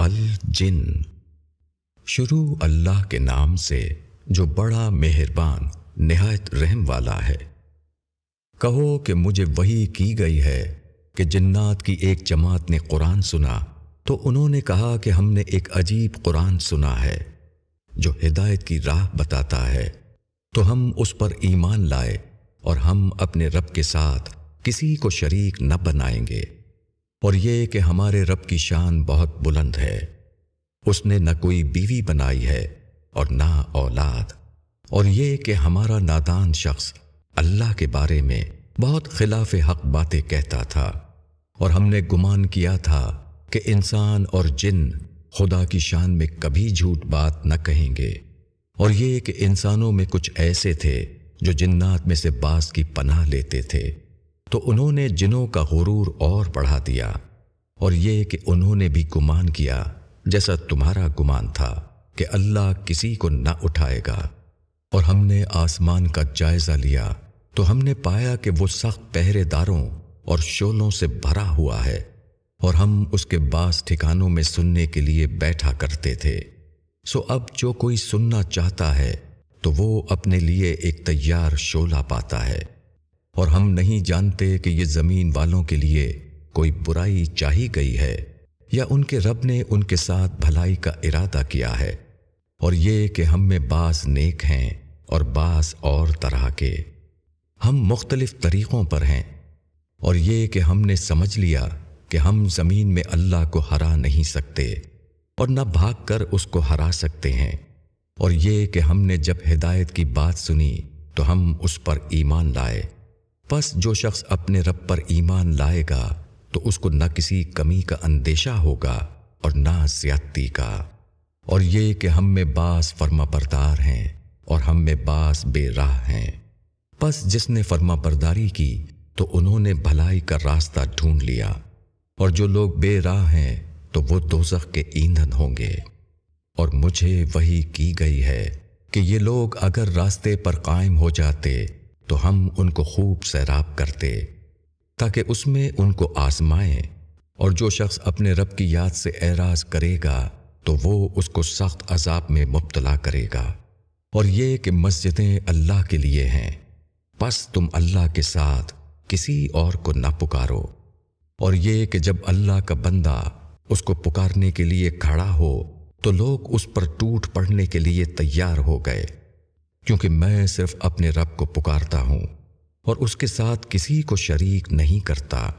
الجن۔ شروع اللہ کے نام سے جو بڑا مہربان، نہایت رحم والا ہے۔ کہو کہ مجھے وہی کی گئی ہے کہ جنات کی ایک جماعت نے قرآن سنا، تو انہوں نے کہا کہ ہم نے ایک عجیب قرآن سنا ہے جو ہدایت کی راہ بتاتا ہے۔ تو ہم اس پر ایمان لائے اور ہم اپنے رب کے ساتھ کسی کو شریک نہ بنائیں گے۔ اور یہ کہ ہمارے رب کی شان بہت بلند ہے۔ اس نے نہ کوئی بیوی بنائی ہے اور نہ اولاد۔ اور یہ کہ ہمارا نادان شخص اللہ کے بارے میں بہت خلاف حق باتیں کہتا تھا۔ اور ہم نے گمان کیا تھا کہ انسان اور جن خدا کی شان میں کبھی جھوٹ بات نہ کہیں گے۔ اور یہ کہ انسانوں میں کچھ ایسے تھے جو جنات میں سے باس کی پناہ لیتے تھے۔ تو انہوں نے جنوں کا غرور اور بڑھا دیا اور یہ کہ انہوں نے بھی گمان کیا جیسا تمہارا گمان تھا کہ اللہ کسی کو نہ اٹھائے گا اور ہم نے آسمان کا جائزہ لیا تو ہم نے پایا کہ وہ سخت پہرے داروں اور شولوں سے بھرا ہوا ہے اور ہم اس کے بعض ٹھکانوں میں سننے کے لیے بیٹھا کرتے تھے۔ سو اب جو کوئی سننا چاہتا ہے تو وہ اپنے لیے ایک تیار شولہ پاتا ہے۔ اور ہم نہیں جانتے کہ یہ زمین والوں کے لیے کوئی برائی چاہی گئی ہے یا ان کے رب نے ان کے ساتھ بھلائی کا ارادہ کیا ہے اور یہ کہ ہم میں بعض نیک ہیں اور بعض اور طرح کے۔ ہم مختلف طریقوں پر ہیں اور یہ کہ ہم نے سمجھ لیا کہ ہم زمین میں اللہ کو ہرا نہیں سکتے اور نہ بھاگ کر اس کو ہرا سکتے ہیں۔ اور یہ کہ ہم نے جب ہدایت کی بات سنی تو ہم اس پر ایمان لائے۔ پس جو شخص اپنے رب پر ایمان لائے گا، تو اس کو نہ کسی کمی کا اندیشہ ہوگا اور نہ زیادتی کا۔ اور یہ کہ ہم میں باس فرما بردار ہیں اور ہم میں باس بے راہ ہیں۔ پس جس نے فرما برداری کی، تو انہوں نے بھلائی کا راستہ ڈھونڈ لیا۔ اور جو لوگ بے راہ ہیں، تو وہ دوزخ کے ایندھن ہوں گے۔ اور مجھے وہی کی گئی ہے کہ یہ لوگ اگر راستے پر قائم ہو جاتے تو ہم ان کو خوب سیراب کرتے، تاکہ اس میں ان کو آزمائیں اور جو شخص اپنے رب کی یاد سے اعراض کرے گا، تو وہ اس کو سخت عذاب میں مبتلا کرے گا۔ اور یہ کہ مسجدیں اللہ کے لیے ہیں، پس تم اللہ کے ساتھ کسی اور کو نہ پکارو۔ اور یہ کہ جب اللہ کا بندہ اس کو پکارنے کے لیے کھڑا ہو، تو لوگ اس پر ٹوٹ پڑنے کے لیے تیار ہو گئے۔ کیونکہ میں صرف اپنے رب کو پکارتا ہوں اور اس کے ساتھ کسی کو شریک نہیں کرتا۔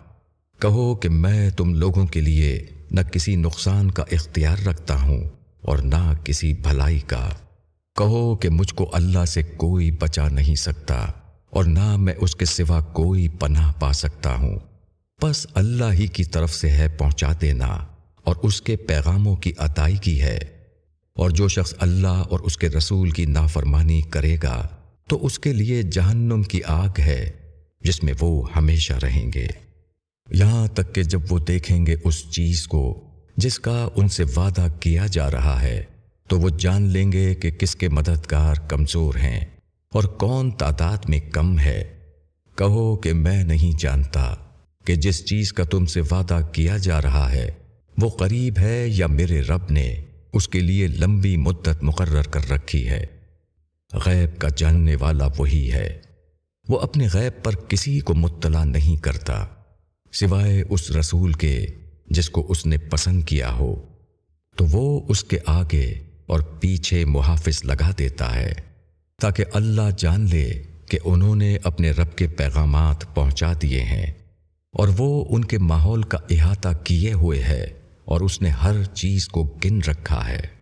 کہو کہ میں تم لوگوں کے لیے نہ کسی نقصان کا اختیار رکھتا ہوں اور نہ کسی بھلائی کا۔ کہو کہ مجھ کو اللہ سے کوئی بچا نہیں سکتا اور نہ میں اس کے سوا کوئی پناہ پا سکتا ہوں۔ بس اللہ ہی کی طرف سے ہے پہنچا دینا اور اس کے پیغاموں کی عطائی کی ہے۔ اور جو شخص اللہ اور اس کے رسول کی نافرمانی کرے گا، تو اس کے لیے جہنم کی آگ ہے، جس میں وہ ہمیشہ رہیں گے۔ یہاں تک کہ جب وہ دیکھیں گے اس چیز کو جس کا ان سے وعدہ کیا جا رہا ہے، تو وہ جان لیں گے کہ کس کے مددگار کمزور ہیں اور کون تعداد میں کم ہے۔ کہو کہ میں نہیں جانتا کہ جس چیز کا تم سے وعدہ کیا جا رہا ہے، وہ قریب ہے یا میرے رب نے۔ اس کے لیے لمبی مدت مقرر کر رکھی ہے۔ غیب کا جاننے والا وہی ہے۔ وہ اپنے غیب پر کسی کو مطلع نہیں کرتا، سوائے اس رسول کے جس کو اس نے پسند کیا ہو۔ تو وہ اس کے آگے اور پیچھے محافظ لگا دیتا ہے، تاکہ اللہ جان لے کہ انہوں نے اپنے رب کے پیغامات پہنچا دیے ہیں۔ اور وہ ان کے ماحول کا احاطہ کیے ہوئے ہے۔ اور اس نے ہر چیز کو گن رکھا ہے۔